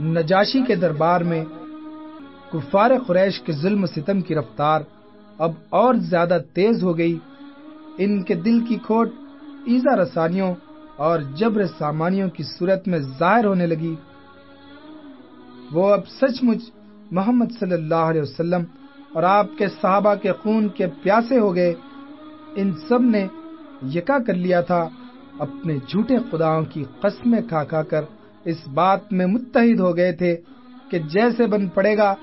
نجاشی کے دربار میں کفار قریش کے ظلم ستم کی رفتار اب اور زیادہ تیز ہو گئی۔ ان کے دل کی کھوٹ، ایزا رسانیوں اور جبر سامانیوں کی صورت میں ظاہر ہونے لگی۔ وہ اب سچ مچ محمد صلی اللہ علیہ وسلم اور آپ کے صحابہ کے خون کے پیاسے ہو گئے۔ ان سب نے یکا کر لیا تھا اپنے جھوٹے خداؤں کی قسمیں کھا کھا کر۔ اس بات میں متحد ہو گئے تھے کہ جیسے بن پڑے گا،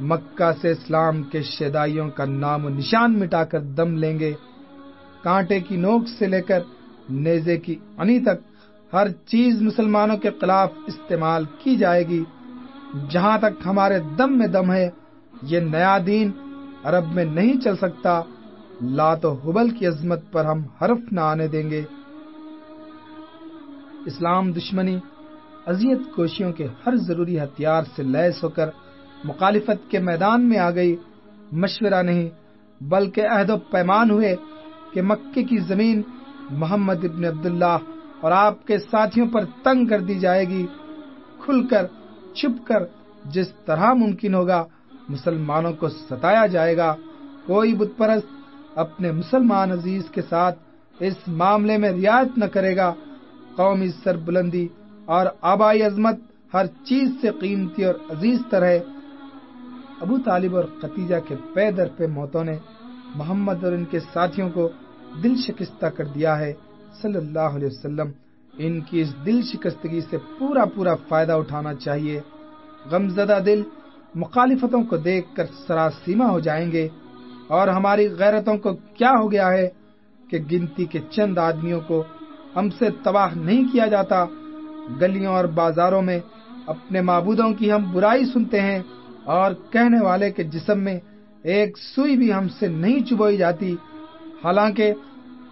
مکہ سے اسلام کے شیدائیوں کا نام و نشان مٹا کر دم لیں گے۔ کانٹے کی نوک سے لے کر نیزے کی انی تک ہر چیز مسلمانوں کے خلاف استعمال کی جائے گی۔ جہاں تک ہمارے دم میں دم ہے، یہ نیا دین عرب میں نہیں چل سکتا۔ لات و حبل کی عظمت پر ہم حرف نہ آنے دیں گے۔ اسلام دشمنی اذیت کوشیوں کے ہر ضروری ہتھیار سے لیس ہو کر مخالفت کے میدان میں آ گئی۔ مشورہ نہیں، بلکہ عہد و پیمان ہوئے کہ مکے کی زمین محمد ابن عبداللہ اور آپ کے ساتھیوں پر تنگ کر دی جائے گی۔ کھل کر، چھپ کر، جس طرح ممکن ہوگا مسلمانوں کو ستایا جائے گا۔ کوئی بت پرست اپنے مسلمان عزیز کے ساتھ اس معاملے میں رعایت نہ کرے گا۔ قومی سر بلندی اور آبائی عظمت ہر چیز سے قیمتی اور عزیز تر ہے۔ ابو طالب اور قتیجہ کے پے در پہ موتوں نے محمد اور ان کے ساتھیوں کو دل شکستہ کر دیا ہے۔ صلی اللہ علیہ وسلم، ان کی اس دل شکستگی سے پورا پورا فائدہ اٹھانا چاہیے۔ غمزدہ دل، مخالفتوں کو دیکھ کر سراسیما ہو جائیں گے۔ اور ہماری غیرتوں کو کیا ہو گیا ہے کہ گنتی کے چند آدمیوں کو ہم سے تباہ نہیں کیا جاتا۔ گلیوں اور بازاروں میں اپنے معبودوں کی ہم برائی سنتے ہیں اور کہنے والے کے جسم میں ایک سوئی بھی ہم سے نہیں چبوئی جاتی۔ حالانکہ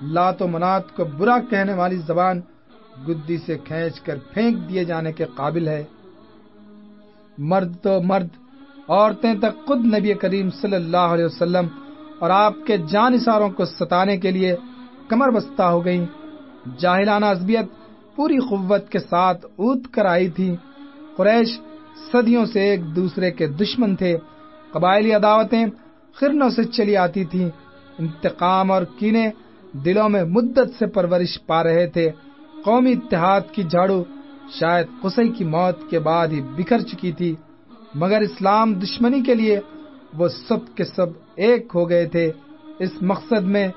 لات و منات کو برا کہنے والی زبان گدی سے کھینچ کر پھینک دیے جانے کے قابل ہے۔ مرد تو مرد، عورتیں تک خود نبی کریم صلی اللہ علیہ وسلم اور آپ کے جان اثاروں کو ستانے کے لیے کمر بستہ ہو گئیں۔ جاہلانہ ازبیت پوری قوت کے ساتھ اوت کر آئی تھی۔ قریش صدیوں سے ایک دوسرے کے دشمن تھے۔ قبائلی عداوتیں خرنوں سے چلی آتی تھیں۔ انتقام اور کینے دلوں میں مدت سے پرورش پا رہے تھے۔ قومی اتحاد کی جھاڑو شاید قصی کی موت کے بعد ہی بکھر چکی تھی۔ مگر اسلام دشمنی کے لیے وہ سب کے سب ایک ہو گئے تھے۔ اس مقصد میں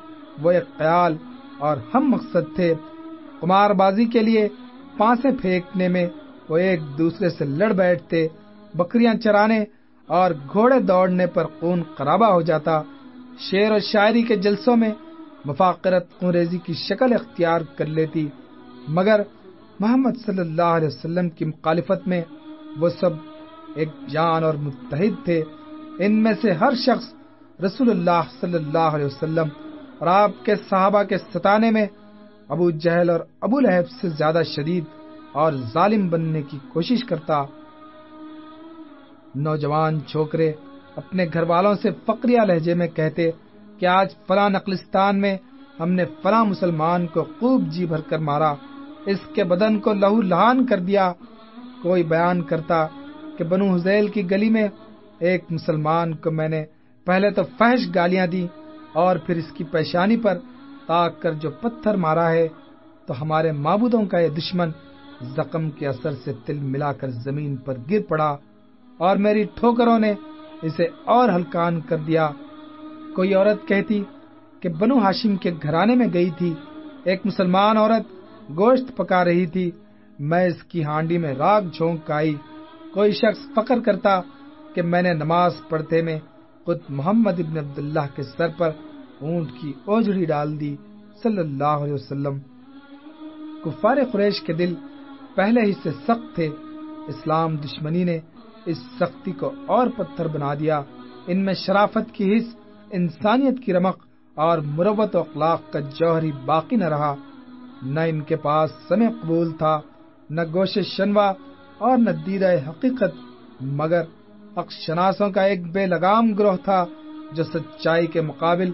وہ ایک خیال اور ہم مقصد تھے۔ کمار بازی کے لیے پانسے پھینکنے میں وہ ایک دوسرے سے لڑ بیٹھتے، بکریاں چرانے اور گھوڑے دوڑنے پر خون خرابہ ہو جاتا۔ شعر و شاعری کے جلسوں میں مفاقرت خونریزی کی شکل اختیار کر لیتی، مگر محمد صلی اللہ علیہ وسلم کی مخالفت میں وہ سب ایک جان اور متحد تھے۔ ان میں سے ہر شخص رسول اللہ صلی اللہ علیہ وسلم اور آپ کے صحابہ کے ستانے میں ابو جہل اور ابو لہب سے زیادہ شدید اور ظالم بننے کی کوشش کرتا نوجوان چھوکرے اپنے گھر والوں سے فقریہ لہجے میں کہتے کہ آج فلاں نقلستان میں ہم نے فلاں مسلمان کو خوب جی بھر کر مارا، اس کے بدن کو لہو لہان کر دیا۔ کوئی بیان کرتا کہ بنو حزیل کی گلی میں ایک مسلمان کو میں نے پہلے تو فحش گالیاں دی اور پھر اس کی پیشانی پر تاک کر جو پتھر مارا ہے، تو ہمارے معبودوں کا یہ دشمن زخم کے اثر سے تل ملا کر زمین پر گر پڑا اور میری ٹھوکروں نے اسے اور ہلکان کر دیا۔ کوئی عورت کہتی کہ بنو ہاشم کے گھرانے میں گئی تھی۔ ایک مسلمان عورت گوشت پکا رہی تھی۔ میں اس کی ہانڈی میں راگ جھونک آئی۔ کوئی شخص فخر کرتا کہ میں نے نماز پڑھتے میں خود محمد ابن عبداللہ کے سر پر اونٹ کی اوجڑی ڈال دی صلی اللہ علیہ وسلم۔ کفار قریش کے دل پہلے ہی سے سخت تھے۔ اسلام دشمنی نے اس سختی کو اور پتھر بنا دیا۔ ان میں شرافت کی حص، انسانیت کی رمق اور مروت و اخلاق کا جوہری باقی نہ رہا۔ نہ ان کے پاس سمے قبول تھا، نہ گوش شنوا اور نہ دیدہ حقیقت، مگر اکشناسوں کا ایک بے لگام گروہ تھا جو سچائی کے مقابل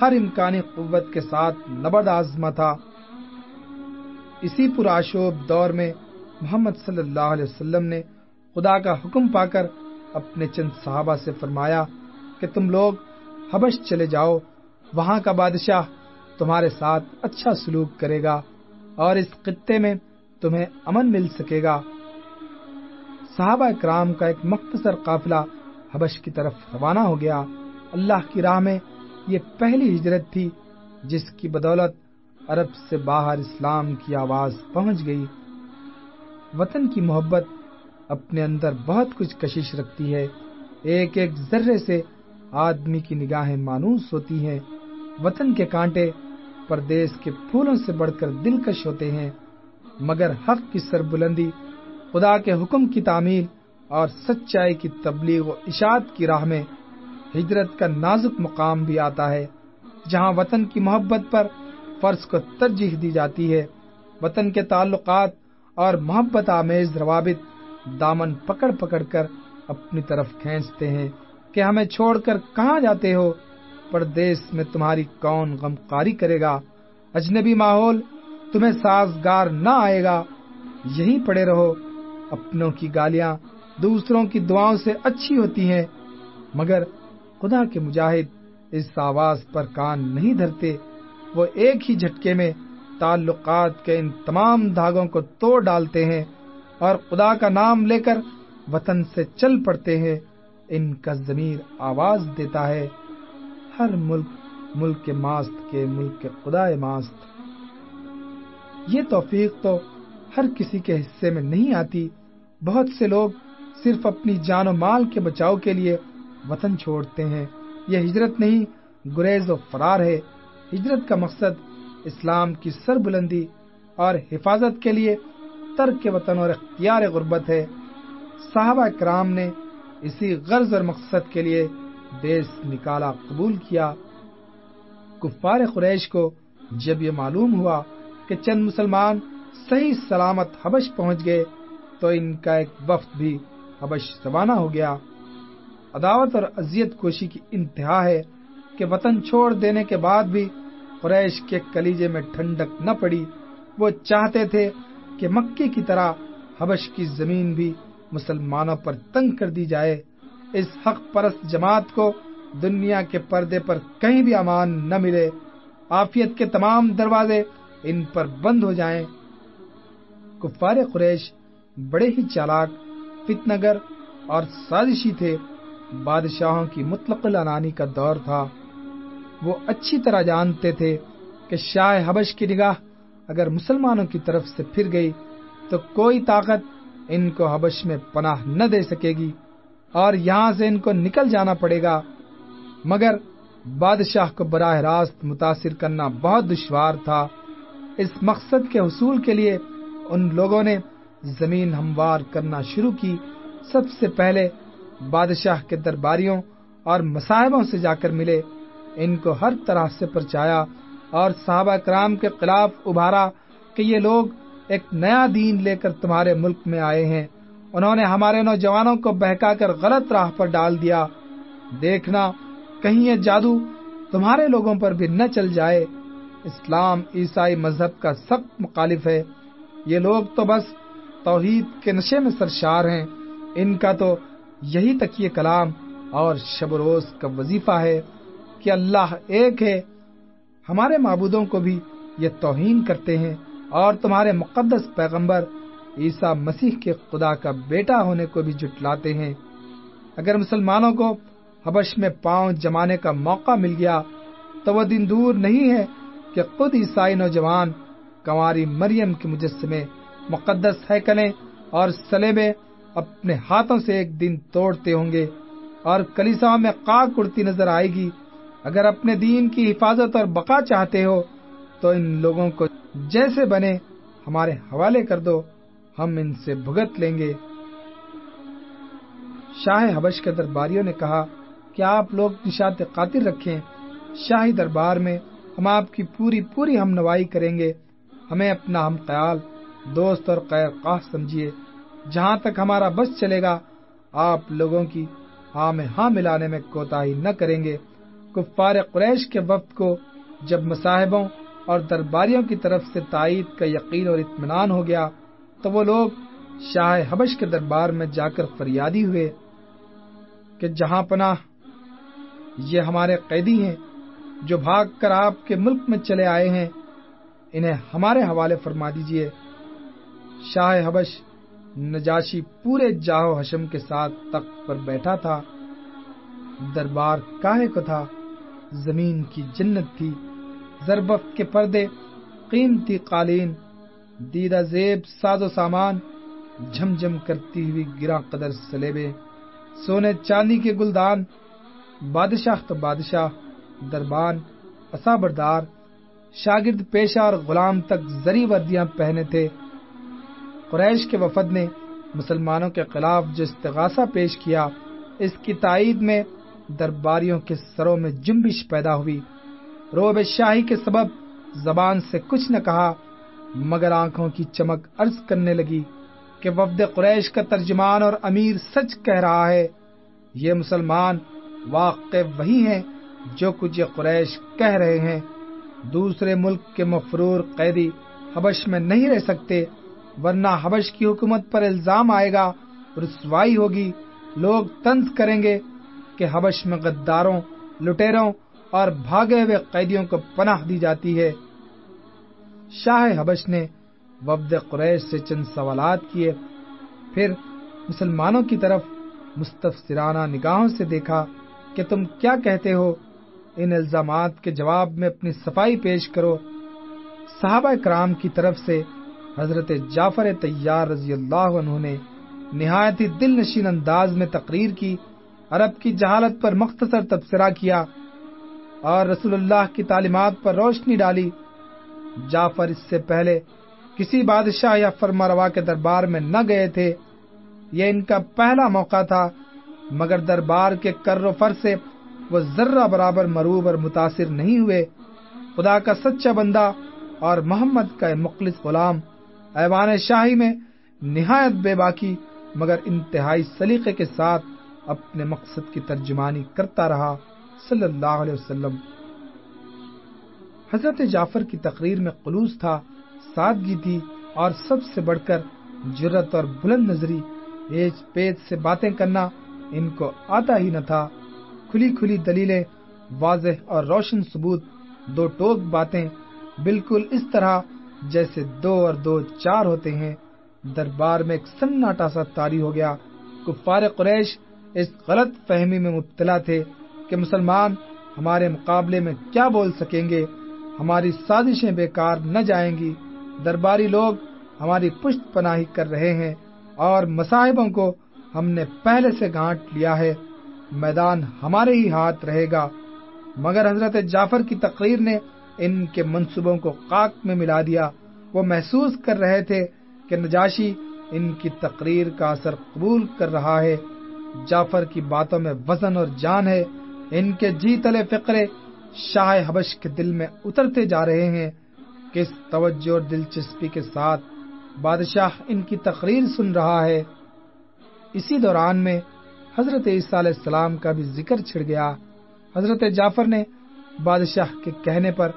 ہر امکانی قوت کے ساتھ نبرد آزما تھا۔ اسی پراشوب دور میں محمد صلی اللہ علیہ وسلم نے خدا کا حکم پا کر اپنے چند صحابہ سے فرمایا کہ تم لوگ حبش چلے جاؤ، وہاں کا بادشاہ تمہارے ساتھ اچھا سلوک کرے گا اور اس خطے میں تمہیں امن مل سکے گا۔ صحابہ کرام کا ایک مختصر قافلہ حبش کی طرف روانہ ہو گیا۔ اللہ کی راہ میں یہ پہلی ہجرت تھی جس کی بدولت عرب سے باہر اسلام کی آواز پہنچ گئی۔ وطن کی محبت اپنے اندر بہت کچھ کشش رکھتی ہے۔ ایک ایک ذرے سے آدمی کی نگاہیں مانوس ہوتی ہیں۔ وطن کے کانٹے پردیس کے پھولوں سے بڑھ کر دلکش ہوتے ہیں۔ مگر حق کی سر بلندی خدا کے حکم کی تعمیل اور سچائی کی تبلیغ و اشاعت کی راہ میں ہجرت کا نازک مقام بھی آتا ہے، جہاں وطن کی محبت پر فرض کو ترجیح دی جاتی ہے۔ وطن کے تعلقات اور محبت آمیز روابط دامن پکڑ پکڑ کر اپنی طرف کھینچتے ہیں کہ ہمیں چھوڑ کر کہاں جاتے ہو۔ پردیس میں تمہاری کون غمکاری کرے گا؟ اجنبی ماحول تمہیں سازگار نہ آئے گا۔ یہی پڑے رہو۔ اپنوں کی گالیاں دوسروں کی دعاؤں سے اچھی ہوتی ہیں، مگر خدا کے مجاہد اس آواز پر کان نہیں دھرتے، وہ ایک ہی جھٹکے میں تعلقات کے ان تمام دھاگوں کو توڑ ڈالتے ہیں اور خدا کا نام لے کر وطن سے چل پڑتے ہیں۔ ان کا ضمیر آواز دیتا ہے۔ ہر ملک ملک کے ماست کے ملک کے خدا ماست۔ یہ توفیق تو ہر کسی کے حصے میں نہیں آتی۔ بہت سے لوگ صرف اپنی جان و مال کے بچاؤ کے لیے وطن چھوڑتے ہیں۔ یہ ہجرت نہیں، گریز و فرار ہے۔ ہجرت کا مقصد اسلام کی سر بلندی اور حفاظت کے لیے ترک وطن اور اختیار غربت ہے۔ صحابہ کرام نے اسی غرض اور مقصد کے لیے دیس نکالا قبول کیا۔ کفار قریش کو جب یہ معلوم ہوا کہ چند مسلمان صحیح سلامت حبش پہنچ گئے، تو ان کا ایک وفد بھی حبش روانہ ہو گیا۔ عداوت اور اذیت کوشی کی انتہا ہے کہ وطن چھوڑ دینے کے بعد بھی قریش کے کلیجے میں ٹھنڈک نہ پڑی۔ وہ چاہتے تھے کہ مکے کی طرح حبش کی زمین بھی مسلمانوں پر تنگ کر دی جائے۔ اس حق پرست جماعت کو دنیا کے پردے پر کہیں بھی امان نہ ملے۔ آفیت کے تمام دروازے ان پر بند ہو جائیں۔ کفار قریش بڑے ہی چالاک فتنگر اور سازشی تھے۔ بادشاہوں کی مطلق لانانی کا دور تھا۔ وہ اچھی طرح جانتے تھے کہ شاہ حبش کی نگاہ اگر مسلمانوں کی طرف سے پھر گئی تو کوئی طاقت ان کو حبش میں پناہ نہ دے سکے گی اور یہاں سے ان کو نکل جانا پڑے گا۔ مگر بادشاہ کو براہ راست متاثر کرنا بہت دشوار تھا۔ اس مقصد کے حصول کے لیے ان لوگوں نے زمین ہموار کرنا شروع کی۔ سب سے پہلے بادشاہ کے درباریوں اور مصاحبوں سے جا کر ملے۔ ان کو ہر طرح سے پرچایا اور صحابہ کرام کے خلاف ابھارا کہ یہ لوگ ایک نیا دین لے کر تمہارے ملک میں آئے ہیں۔ انہوں نے ہمارے نوجوانوں کو بہکا کر غلط راہ پر ڈال دیا۔ دیکھنا، کہیں یہ جادو تمہارے لوگوں پر بھی نہ چل جائے۔ اسلام عیسائی مذہب کا سخت مخالف ہے۔ یہ لوگ تو بس توحید کے نشے میں سرشار ہیں۔ ان کا تو یہی تک یہ کلام اور شب و روز کا وظیفہ ہے کہ اللہ ایک ہے، ہمارے معبودوں کو بھی یہ توہین کرتے ہیں اور تمہارے مقدس پیغمبر عیسیٰ مسیح کے خدا کا بیٹا ہونے کو بھی جٹلاتے ہیں۔ اگر مسلمانوں کو حبش میں پاؤں جمانے کا موقع مل گیا تو وہ دن دور نہیں ہے کہ خود عیسائی نوجوان کنواری مریم کے مجسمے مقدس ہیکلیں اور سلیبے اپنے ہاتھوں سے ایک دن توڑتے ہوں گے اور کلیسا میں کاک اڑتی نظر آئے گی۔ اگر اپنے دین کی حفاظت اور بقا چاہتے ہو، تو ان لوگوں کو جیسے بنے ہمارے حوالے کر دو، ہم ان سے بھگت لیں گے۔ شاہ حبش کے درباریوں نے کہا کہ آپ لوگ نشات قاتل رکھیں؟ شاہی دربار میں ہم آپ کی پوری پوری ہم نوائی کریں گے۔ ہمیں اپنا ہم خیال، دوست اور خیر خواہ سمجھیے۔ جہاں تک ہمارا بس چلے گا، آپ لوگوں کی ہاں میں ہاں ملانے میں کوتا نہ کریں گے۔ کفار قریش کے وقت کو جب مصاحبوں اور درباریوں کی طرف سے تائید کا یقین اور اطمینان ہو گیا، تو وہ لوگ شاہ حبش کے دربار میں جا کر فریادی ہوئے کہ جہاں پناہ، یہ ہمارے قیدی ہیں جو بھاگ کر آپ کے ملک میں چلے آئے ہیں، انہیں ہمارے حوالے فرما دیجیے۔ شاہ حبش نجاشی پورے جاہو حشم کے ساتھ تخت پر بیٹھا تھا۔ دربار کاہے کو تھا؟ زمین کی جنت تھی۔ زربفت کے پردے، قیمتی قالین، دیدہ زیب ساز و سامان جھم جھم کرتی ہوئی گرا قدر سلیبے۔ سونے چاندی کے گلدان، بادشاہ تو بادشاہ، دربان اصابردار شاگرد پیشہ اور غلام تک زری وردیاں پہنے تھے۔ قریش کے وفد نے مسلمانوں کے خلاف جو استغاثہ پیش کیا، اس کی تائید میں درباریوں کے سروں میں جنبش پیدا ہوئی۔ روب شاہی کے سبب زبان سے کچھ نہ کہا، مگر آنکھوں کی چمک عرض کرنے لگی کہ وفد قریش کا ترجمان اور امیر سچ کہہ رہا ہے، یہ مسلمان واقع وہی ہیں جو کچھ یہ قریش کہہ رہے ہیں۔ دوسرے ملک کے مفرور قیدی حبش میں نہیں رہ سکتے۔ ورنہ حبش کی حکومت پر الزام آئے گا رسوائی ہوگی۔ لوگ تنز کریں گے کہ حبش میں غداروں، لٹیروں اور بھاگے ہوئے قیدیوں کو پناہ دی جاتی ہے۔ شاہ حبش نے وفد قریش سے چند سوالات کیے۔ پھر مسلمانوں کی طرف مستفسرانہ نگاہوں سے دیکھا کہ تم کیا کہتے ہو۔ ان الزامات کے جواب میں اپنی صفائی پیش کرو۔ صحابہ کرام کی طرف سے حضرت جعفر تیار رضی اللہ عنہ نے نہایت ہی دل نشین انداز میں تقریر کی، عرب کی جہالت پر مختصر تبصرہ کیا اور رسول اللہ کی تعلیمات پر روشنی ڈالی۔ جعفر اس سے پہلے کسی بادشاہ یا فرما روا کے دربار میں نہ گئے تھے۔ یہ ان کا پہلا موقع تھا، مگر دربار کے کر و فر سے وہ ذرہ برابر مروب اور متاثر نہیں ہوئے۔ خدا کا سچا بندہ اور محمد کا مخلص غلام ایوان شاہی میں نہایت بے باکی، مگر انتہائی سلیقے کے ساتھ اپنے مقصد کی ترجمانی کرتا رہا صلی اللہ علیہ وسلم۔ حضرت جعفر کی تقریر میں خلوص تھا، سادگی تھی اور سب سے بڑھ کر جرت اور بلند نظری ایج پیت سے باتیں کرنا ان کو آتا ہی نہ تھا۔ کھلی کھلی دلیلیں، واضح اور روشن ثبوت، دو ٹوک باتیں بالکل اس طرح جیسے دو اور دو چار ہوتے ہیں، دربار میں ایک سناٹا سا تاری ہو گیا۔ کفار قریش اس غلط فہمی میں مبتلا تھے کہ مسلمان ہمارے مقابلے میں کیا بول سکیں گے۔ ہماری سازشیں بیکار نہ جائیں گی۔ درباری لوگ ہماری پشت پناہی کر رہے ہیں اور مصاحبوں کو ہم نے پہلے سے گانٹ لیا ہے۔ میدان ہمارے ہی ہاتھ رہے گا۔ مگر حضرت جعفر کی تقریر نے ان کے منصوبوں کو قاق میں ملا دیا۔ وہ محسوس کر رہے تھے کہ نجاشی ان کی تقریر کا اثر قبول کر رہا ہے۔ جعفر کی باتوں میں وزن اور جان ہے۔ ان کے جی تلے فقرے شاہ حبش کے دل میں اترتے جا رہے ہیں۔ کس توجہ اور دلچسپی کے ساتھ بادشاہ ان کی تقریر سن رہا ہے۔ اسی دوران میں حضرت عیسیٰ علیہ السلام کا بھی ذکر چھڑ گیا۔ حضرت جعفر نے بادشاہ کے کہنے پر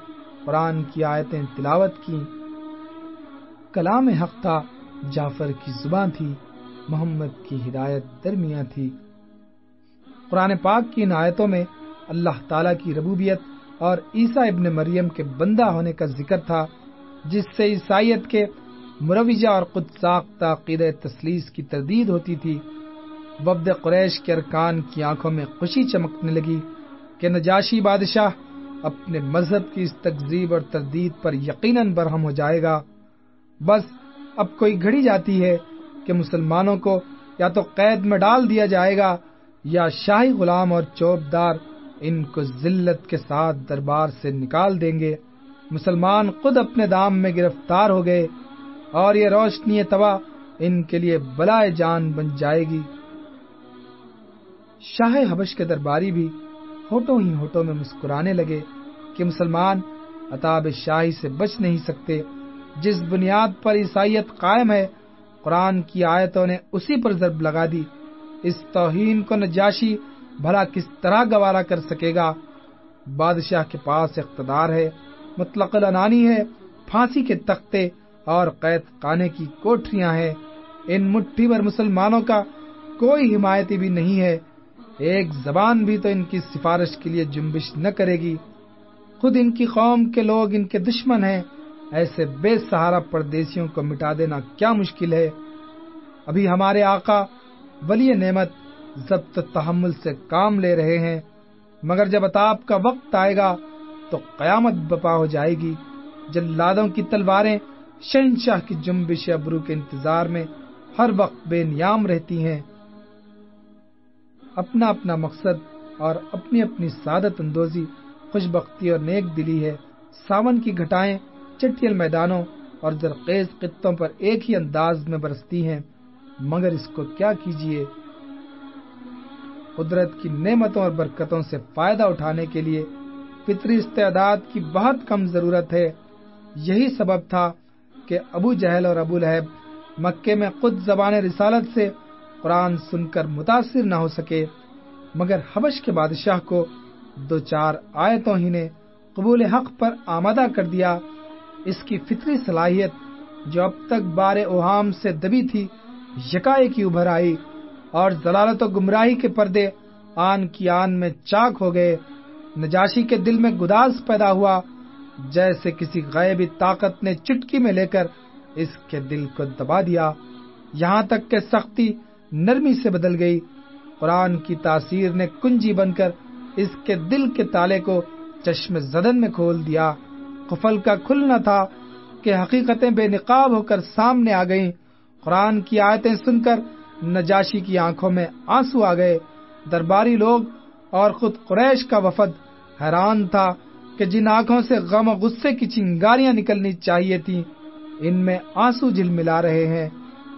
قرآن کی آیتیں تلاوت کی۔ کلام حق تھا، جعفر کی زبان تھی، محمد کی ہدایت درمیاں تھی۔ قرآن پاک کی ان آیتوں میں اللہ تعالی کی ربوبیت اور عیسیٰ ابن مریم کے بندہ ہونے کا ذکر تھا، جس سے عیسائیت کے مروجہ اور خود ساختہ عقید تسلیس کی تردید ہوتی تھی۔ وفد قریش کے ارکان کی آنکھوں میں خوشی چمکنے لگی کہ نجاشی بادشاہ اپنے مذہب کی اس تقزیب اور تردید پر یقیناً برہم ہو جائے گا۔ بس اب کوئی گھڑی جاتی ہے کہ مسلمانوں کو یا تو قید میں ڈال دیا جائے گا یا شاہی غلام اور چوبدار ان کو ذلت کے ساتھ دربار سے نکال دیں گے۔ مسلمان خود اپنے دام میں گرفتار ہو گئے اور یہ روشنی تباہ ان کے لیے بلائے جان بن جائے گی۔ شاہ حبش کے درباری بھی ہوٹوں ہی ہوٹوں میں مسکرانے لگے کہ مسلمان عطاب شاہی سے بچ نہیں سکتے۔ جس بنیاد پر عیسائیت قائم ہے، قرآن کی آیتوں نے اسی پر ضرب لگا دی۔ اس توہین کو نجاشی بھلا کس طرح گوارا کر سکے گا؟ بادشاہ کے پاس اقتدار ہے، مطلق العنانی ہے، پھانسی کے تختے اور قید خانے کی کوٹریاں ہیں۔ ان مٹھی بھر مسلمانوں کا کوئی حمایتی بھی نہیں ہے۔ ایک زبان بھی تو ان کی سفارش کے لیے جنبش نہ کرے گی۔ خود ان کی قوم کے لوگ ان کے دشمن ہیں۔ ایسے بے سہارا پردیسیوں کو مٹا دینا کیا مشکل ہے۔ ابھی ہمارے آقا ولی نعمت ضبط تحمل سے کام لے رہے ہیں۔ مگر جب اتاب کا وقت آئے گا تو قیامت بپا ہو جائے گی۔ جلادوں کی تلواریں شہنشاہ کی جنبش ابرو کے انتظار میں ہر وقت بے نیام رہتی ہیں۔ اپنا اپنا مقصد اور اپنی اپنی سعادت اندوزی خوش بختی اور نیک دلی ہے۔ ساون کی گھٹائیں چٹیل میدانوں اور زرخیز خطوں پر ایک ہی انداز میں برستی ہیں۔ مگر اس کو کیا کیجیے قدرت کی نعمتوں اور برکتوں سے فائدہ اٹھانے کے لیے فطری استعداد کی بہت کم ضرورت ہے۔ یہی سبب تھا کہ ابو جہل اور ابو لہب مکے میں خود زبان رسالت سے قرآن سن کر متاثر نہ ہو سکے، مگر حبش کے بادشاہ کو دو چار آیتوں ہی نے قبول حق پر آمادہ کر دیا۔ اس کی فطری صلاحیت جو اب تک بار اوہام سے دبی تھی یکا ابھر آئی اور ضلالت و گمراہی کے پردے آن کی آن میں چاک ہو گئے۔ نجاشی کے دل میں گداس پیدا ہوا، جیسے کسی غیبی طاقت نے چٹکی میں لے کر اس کے دل کو دبا دیا۔ یہاں تک کہ سختی نرمی سے بدل گئی۔ قرآن کی تاثیر نے کنجی بن کر اس کے دل کے تالے کو چشم زدن میں کھول دیا۔ قفل کا کھلنا تھا کہ حقیقتیں بے نقاب ہو کر سامنے آ گئیں۔ قرآن کی آیتیں سن کر نجاشی کی آنکھوں میں آنسو آ گئے۔ درباری لوگ اور خود قریش کا وفد حیران تھا کہ جن آنکھوں سے غم و غصے کی چنگاریاں نکلنی چاہیے تھی ان میں آنسو جل ملا رہے ہیں۔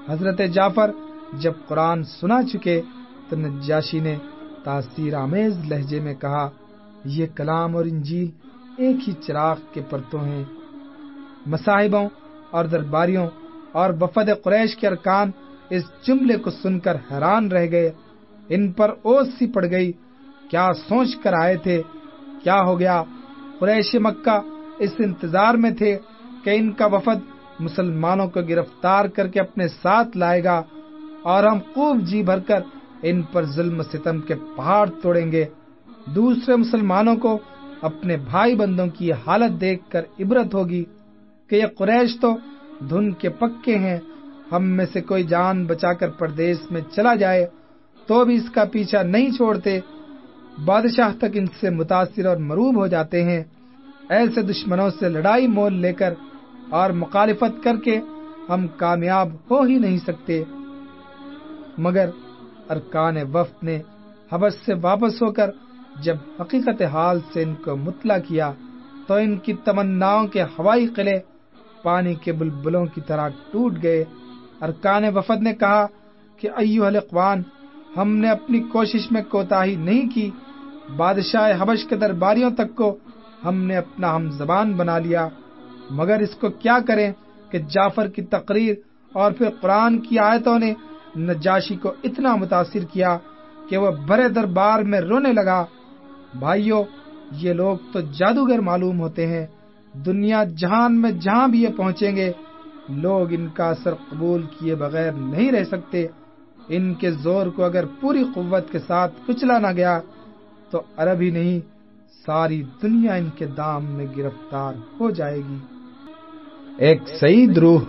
حضرت جعفر جب قرآن سنا چکے تو نجاشی نے تاثیر آمیز لہجے میں کہا، یہ کلام اور انجیل ایک ہی چراغ کے پرتوں ہیں۔ مصاحبوں اور درباریوں اور وفد قریش کے ارکان اس جملے کو سن کر حیران رہ گئے۔ ان پر اوس سی پڑ گئی، کیا سوچ کر آئے تھے؟ کیا ہو گیا؟ قریش مکہ اس انتظار میں تھے کہ ان کا وفد مسلمانوں کو گرفتار کر کے اپنے ساتھ لائے گا۔ اور ہم خوب جی بھر کر ان پر ظلم ستم کے پہاڑ توڑیں گے۔ دوسرے مسلمانوں کو اپنے بھائی بندوں کی حالت دیکھ کر عبرت ہوگی کہ یہ قریش تو دھن کے پکے ہیں۔ ہم میں سے کوئی جان بچا کر پردیش میں چلا جائے تو بھی اس کا پیچھا نہیں چھوڑتے۔ بادشاہ تک ان سے متاثر اور مروب ہو جاتے ہیں۔ ایسے دشمنوں سے لڑائی مول لے کر اور مخالفت کر کے ہم کامیاب ہو ہی نہیں سکتے۔ مگر ارکان وفد نے حبس سے واپس ہو کر جب حقیقت حال سے ان کو مطلع کیا تو ان کی تمناؤں کے ہوائی قلعے پانی کے بلبلوں کی طرح ٹوٹ گئے۔ ارکان وفد نے کہا کہ ایو الاقوان، ہم نے اپنی کوشش میں کوتا نہیں کی۔ بادشاہ حبش کے درباریوں تک کو ہم نے اپنا ہم زبان بنا لیا۔ مگر اس کو کیا کریں کہ جعفر کی تقریر اور پھر قرآن کی آیتوں نے نجاشی کو اتنا متاثر کیا کہ وہ بڑے دربار میں رونے لگا۔ بھائیو، یہ لوگ تو جادوگر معلوم ہوتے ہیں۔ دنیا جہان میں جہاں بھی یہ پہنچیں گے، لوگ ان کا اثر قبول کیے بغیر نہیں رہ سکتے۔ ان کے زور کو اگر پوری قوت کے ساتھ کچلا نہ گیا، تو عرب ہی نہیں، ساری دنیا ان کے دام میں گرفتار ہو جائے گی۔ ایک سعید روح،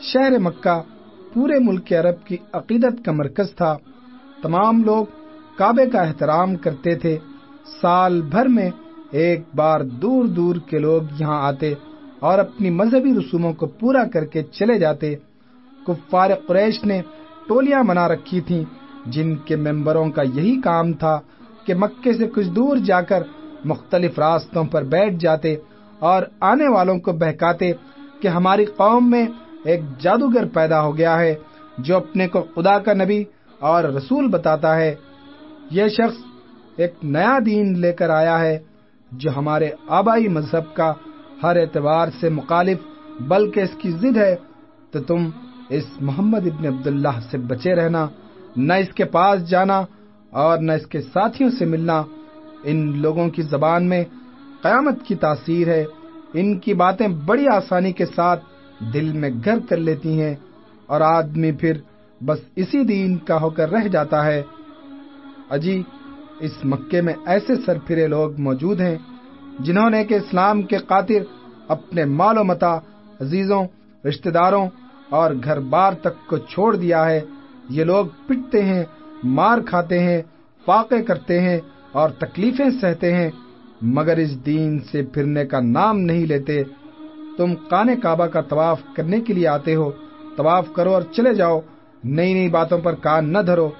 شہر مکہ پورے ملک عرب کی عقیدت کا مرکز تھا۔ تمام لوگ کعبے کا احترام کرتے تھے۔ سال بھر میں ایک بار دور دور کے لوگ یہاں آتے اور اپنی مذہبی رسوموں کو پورا کر کے چلے جاتے۔ کفار قریش نے ٹولیاں منا رکھی تھیں، جن کے ممبروں کا یہی کام تھا کہ مکے سے کچھ دور جا کر مختلف راستوں پر بیٹھ جاتے اور آنے والوں کو بہکاتے کہ ہماری قوم میں ایک جادوگر پیدا ہو گیا ہے جو اپنے کو خدا کا نبی اور رسول بتاتا ہے۔ یہ شخص ایک نیا دین لے کر آیا ہے جو ہمارے آبائی مذہب کا ہر اعتبار سے مخالف، بلکہ اس کی ضد ہے۔ تو تم اس محمد ابن عبداللہ سے بچے رہنا، نہ اس کے پاس جانا اور نہ اس کے ساتھیوں سے ملنا۔ ان لوگوں کی زبان میں قیامت کی تاثیر ہے۔ ان کی باتیں بڑی آسانی کے ساتھ دل میں گھر کر لیتی ہیں اور آدمی پھر بس اسی دین کا ہو کر رہ جاتا ہے۔ اجی، اس مکے میں ایسے سر پھرے لوگ موجود ہیں جنہوں نے کہ اسلام کے قاتر اپنے مال و متا، عزیزوں، رشتہ داروں اور گھر بار تک کو چھوڑ دیا ہے۔ یہ لوگ پٹتے ہیں، مار کھاتے ہیں، فاقے کرتے ہیں اور تکلیفیں سہتے ہیں، مگر اس دین سے پھرنے کا نام نہیں لیتے۔ تم کانے کعبہ کا طواف کرنے کے لیے آتے ہو، طواف کرو اور چلے جاؤ۔ نئی نئی باتوں پر کان نہ دھرو۔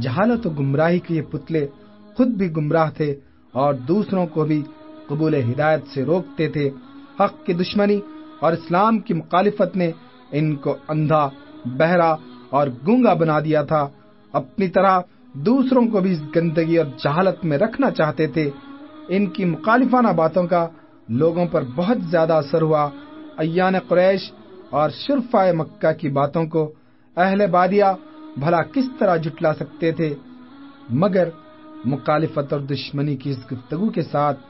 جہالت و گمراہی کے یہ پتلے خود بھی گمراہ تھے اور دوسروں کو بھی قبول ہدایت سے روکتے تھے۔ حق کی دشمنی اور اسلام کی مخالفت نے ان کو اندھا، بہرا اور گونگا بنا دیا تھا۔ اپنی طرح دوسروں کو بھی اس گندگی اور جہالت میں رکھنا چاہتے تھے۔ ان کی مخالفانہ باتوں کا لوگوں پر بہت زیادہ اثر ہوا۔ ایان قریش اور شرفا مکہ کی باتوں کو اہل بادیا بھلا کس طرح جٹلا سکتے تھے؟ مگر مخالفت اور دشمنی کی اس گفتگو کے ساتھ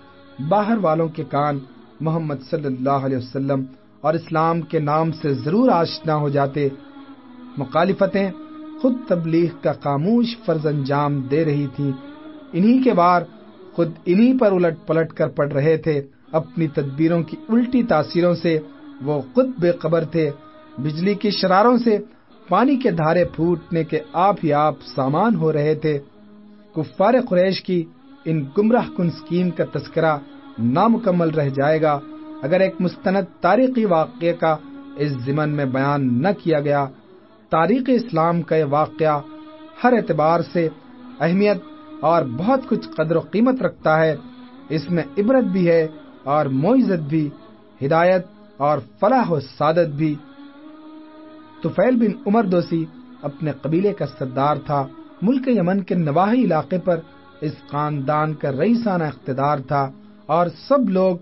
باہر والوں کے کان محمد صلی اللہ علیہ وسلم اور اسلام کے نام سے ضرور آشنا ہو جاتے۔ مخالفتیں خود تبلیغ کا خاموش فرض انجام دے رہی تھی انہی کے بار خود انہی پر الٹ پلٹ کر پڑ رہے تھے۔ اپنی تدبیروں کی الٹی تاثیروں سے وہ خود بے خبر تھے۔ بجلی کی شراروں سے پانی کے دھارے پھوٹنے کے آپ ہی آپ سامان ہو رہے تھے۔ کفار قریش کی ان گمراہ کن سکیم کا تذکرہ نامکمل رہ جائے گا اگر ایک مستند تاریخی واقعے کا اس ضمن میں بیان نہ کیا گیا۔ تاریخ اسلام کا یہ واقعہ ہر اعتبار سے اہمیت اور بہت کچھ قدر و قیمت رکھتا ہے۔ اس میں عبرت بھی ہے اور معزت بھی، ہدایت اور فلاح و سعادت بھی۔ توفیل بن عمر دوسی اپنے قبیلے کا سردار تھا، ملک یمن کے نواحی علاقے پر اس خاندان کا رئیسانہ اقتدار تھا اور سب لوگ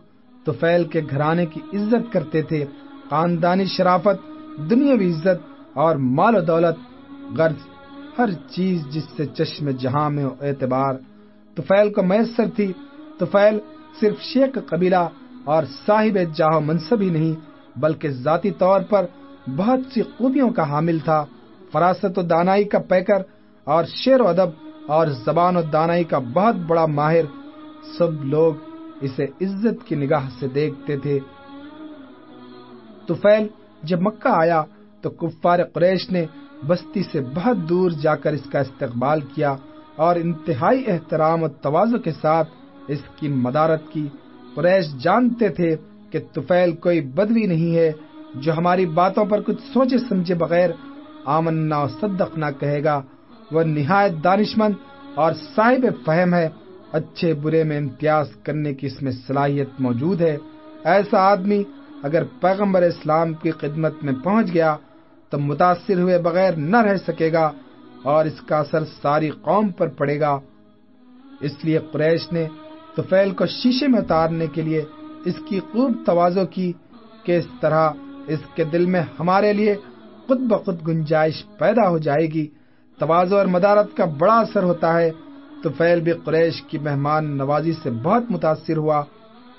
توفیل کے گھرانے کی عزت کرتے تھے۔ خاندانی شرافت، دنیاوی عزت اور مال و دولت غرض ہر چیز جس سے چشم جہاں میں اعتبار۔ توفیل کو میسر تھی۔ توفیل صرف شیخ قبیلہ اور صاحب جاہ منصب ہی نہیں، بلکہ ذاتی طور پر بہت سی خوبیوں کا حامل تھا۔ فراست و دانائی کا پیکر اور شعر و ادب اور زبان و دانائی کا بہت بڑا ماہر سب لوگ اسے عزت کی نگاہ سے دیکھتے تھے۔ توفیل جب مکہ آیا تو کفار قریش نے بستی سے بہت دور جا کر اس کا استقبال کیا اور انتہائی احترام و توازو کے ساتھ اس کی مدارت کی، قریش جانتے تھے کہ توفیل کوئی بدوی نہیں ہے، جو ہماری باتوں پر کچھ سوچے سمجھے بغیر آمن و صدق نہ کہے گا۔ وہ نہایت دانشمند اور صاحب فہم ہے۔ اچھے برے میں امتیاز کرنے کی اس میں صلاحیت موجود ہے۔ ایسا آدمی اگر پیغمبر اسلام کی خدمت میں پہنچ گیا تو متاثر ہوئے بغیر نہ رہ سکے گا اور اس کا اثر ساری قوم پر پڑے گا۔ اس لیے قریش نے توفیل کو شیشے میں اتارنے کے لیے اس کی خوب توازو کی کہ اس طرح اس کے دل میں ہمارے لیے خود بخود گنجائش پیدا ہو جائے گی، توازو اور مدارت کا بڑا اثر ہوتا ہے۔ تو فیل بھی قریش کی مہمان نوازی سے بہت متاثر ہوا۔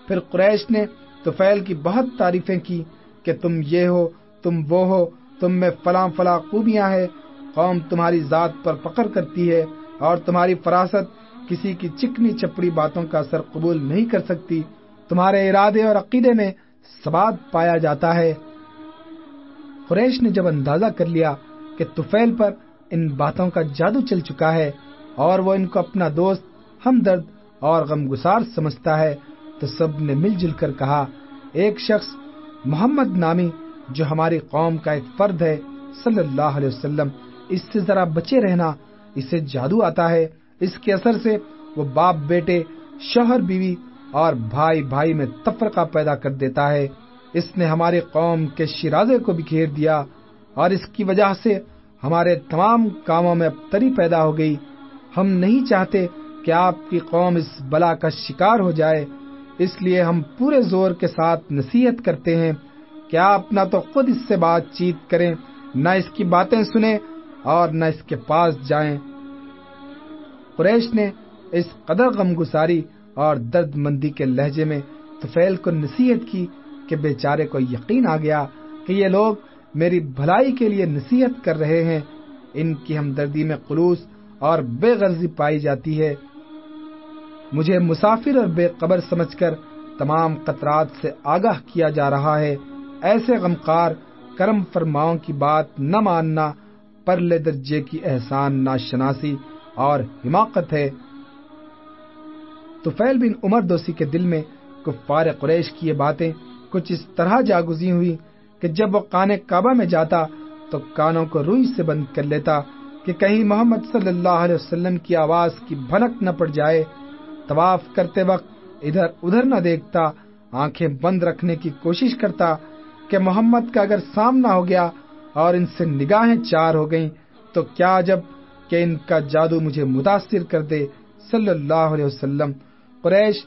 پھر قریش نے تو فیل کی بہت تعریفیں کی کہ تم یہ ہو، تم وہ ہو، تم میں فلاں فلاں خوبیاں ہیں، قوم تمہاری ذات پر پکڑ کرتی ہے اور تمہاری فراست کسی کی چکنی چپڑی باتوں کا اثر قبول نہیں کر سکتی، تمہارے ارادے اور عقیدے میں سباد پایا جاتا ہے۔ قریش نے جب اندازہ کر لیا کہ توفیل پر ان باتوں کا جادو چل چکا ہے اور وہ ان کو اپنا دوست، ہمدرد اور غم گسار سمجھتا ہے، تو سب نے مل جل کر کہا، ایک شخص محمد نامی، جو ہماری قوم کا ایک فرد ہے، صلی اللہ علیہ وسلم، اس سے ذرا بچے رہنا اسے جادو آتا ہے۔ اس کے اثر سے وہ باپ بیٹے، شوہر بیوی اور بھائی بھائی میں تفرقہ پیدا کر دیتا ہے۔ اس نے ہماری قوم کے شرازے کو بھی گھیر دیا اور اس کی وجہ سے ہمارے تمام کاموں میں تری پیدا ہو گئی۔ ہم نہیں چاہتے کہ آپ کی قوم اس بلا کا شکار ہو جائے۔ اس لیے ہم پورے زور کے ساتھ نصیحت کرتے ہیں کہ آپ نہ تو خود اس سے بات چیت کریں، نہ اس کی باتیں سنیں اور نہ اس کے پاس جائیں۔ قریش نے اس قدر غم گساری اور درد مندی کے لہجے میں توفیل کو نصیحت کی کہ بیچارے کو یقین آ گیا کہ یہ لوگ میری بھلائی کے لیے نصیحت کر رہے ہیں۔ ان کی ہمدردی میں خلوص اور بے غرضی پائی جاتی ہے۔ مجھے مسافر اور بے قبر سمجھ کر تمام قطرات سے آگاہ کیا جا رہا ہے۔ ایسے غمخار کرم فرماؤں کی بات نہ ماننا، پرلے درجے کی احسان ناشناسی اور حماقت ہے۔ تو بن عمر دوسی کے دل میں کفار قریش کی یہ باتیں کچھ اس طرح جاگزی ہوئی کہ جب وہ کانے کعبہ میں جاتا تو کانوں کو روئی سے بند کر لیتا کہ کہیں محمد صلی اللہ علیہ وسلم کی آواز کی بھنک نہ پڑ جائے۔ طواف کرتے وقت ادھر ادھر نہ دیکھتا، آنکھیں بند رکھنے کی کوشش کرتا کہ محمد کا اگر سامنا ہو گیا اور ان سے نگاہیں چار ہو گئیں تو کیا جب کہ ان کا جادو مجھے متاثر کر دے، صلی اللہ علیہ وسلم۔ قریش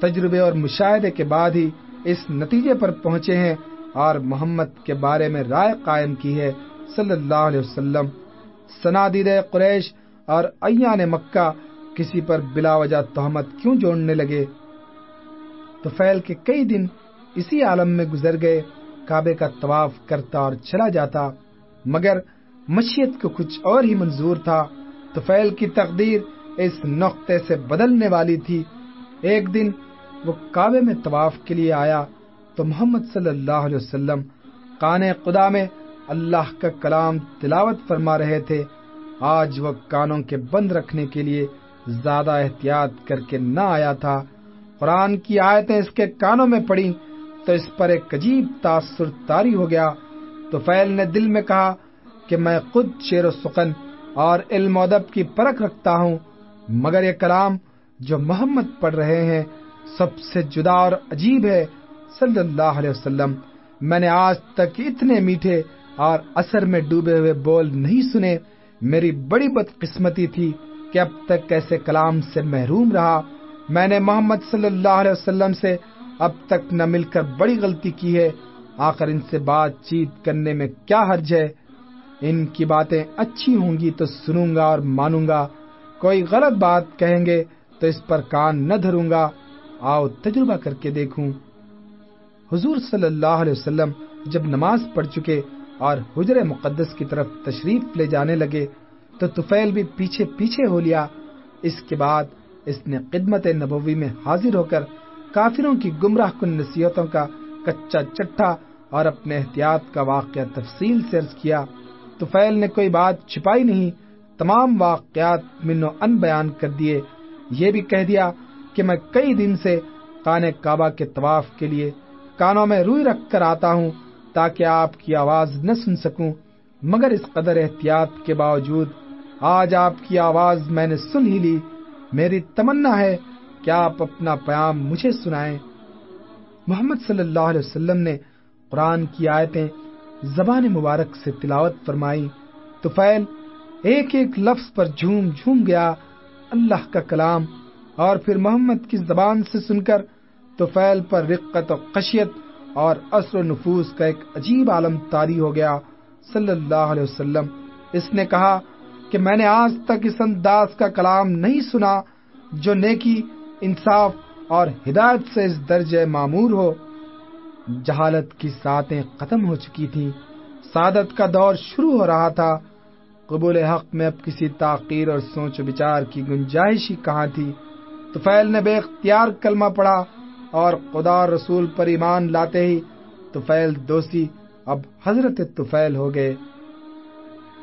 تجربے اور مشاہدے کے بعد ہی اس نتیجے پر پہنچے ہیں اور محمد کے بارے میں رائے قائم کی ہے، صلی اللہ علیہ وسلم۔ سنادید قریش اور ایان مکہ کسی پر بلا وجہ تہمت کیوں جوڑنے لگے؟ تو فیل کے کئی دن اسی عالم میں گزر گئے، کعبے کا طواف کرتا اور چلا جاتا، مگر مشیت کو کچھ اور ہی منظور تھا۔ تو کی تقدیر اس نقطے سے بدلنے والی تھی۔ ایک دن وہ کعبے میں طواف کے لیے آیا تو محمد صلی اللہ علیہ وسلم کان خدا میں اللہ کا کلام تلاوت فرما رہے تھے۔ آج وہ کانوں کے بند رکھنے کے لیے زیادہ احتیاط کر کے نہ آیا تھا۔ قرآن کی آیتیں اس کے کانوں میں پڑی تو اس پر ایک عجیب تاثر تاری ہو گیا۔ تو فیل نے دل میں کہا کہ میں خود شیر و سخن اور علم ادب کی پرکھ رکھتا ہوں، مگر یہ کلام جو محمد پڑھ رہے ہیں سب سے جدا اور عجیب ہے۔ صلی اللہ علیہ وسلم، میں نے آج تک اتنے میٹھے اور اثر میں ڈوبے ہوئے بول نہیں سنے۔ میری بڑی بدقسمتی تھی کہ اب تک ایسے کلام سے محروم رہا۔ میں نے محمد صلی اللہ علیہ وسلم سے اب تک نہ مل کر بڑی غلطی کی ہے۔ آخر ان سے بات چیت کرنے میں کیا حرج ہے؟ ان کی باتیں اچھی ہوں گی تو سنوں گا اور مانوں گا۔ کوئی غلط بات کہیں گے تو اس پر کان نہ دھروں گا۔ آؤ تجربہ کر کے دیکھوں۔ حضور صلی اللہ علیہ وسلم جب نماز پڑھ چکے اور حجر مقدس کی طرف تشریف لے جانے لگے تو تفیل بھی پیچھے پیچھے ہو لیا۔ اس کے بعد اس نے خدمت نبوی میں حاضر ہو کر کافروں کی گمراہ کن نصیحتوں کا کچا چٹھا اور اپنے احتیاط کا واقعہ تفصیل سے عرض کیا۔ توفیل نے کوئی بات چھپائی نہیں، تمام واقعات منو ان بیان کر دیے یہ بھی کہہ دیا کہ میں کئی دن سے کانے کعبہ کے طواف کے لیے کانوں میں روئی رکھ کر آتا ہوں تاکہ آپ کی آواز نہ سن سکوں۔ مگر اس قدر احتیاط کے باوجود آج آپ کی آواز میں نے سن ہی لی۔ میری تمنا ہے کہ آپ اپنا پیام مجھے سنائیں۔ محمد صلی اللہ علیہ وسلم نے قرآن کی آیتیں زبان مبارک سے تلاوت فرمائی، تو فیل، ایک ایک لفظ پر جھوم جھوم گیا اللہ کا کلام، اور پھر محمد کی زبان سے سن کر تو فیل پر رقت و خشیت اور اثر و نفوس کا ایک عجیب عالم تاری ہو گیا۔ صلی اللہ علیہ وسلم، اس نے کہا کہ میں نے آج تک اس انداز کا کلام نہیں سنا جو نیکی، انصاف اور ہدایت سے اس درجے معمور ہو۔ جہالت کی ساتیں ختم ہو چکی تھی سعادت کا دور شروع ہو رہا تھا۔ قبول حق میں اب کسی تاخیر اور سوچ و بچار کی گنجائش ہی کہاں تھی؟ توفیل نے بے اختیار کلمہ پڑا اور خدا رسول پر ایمان لاتے ہی توفیل دوستی، اب حضرت توفیل ہو گئے۔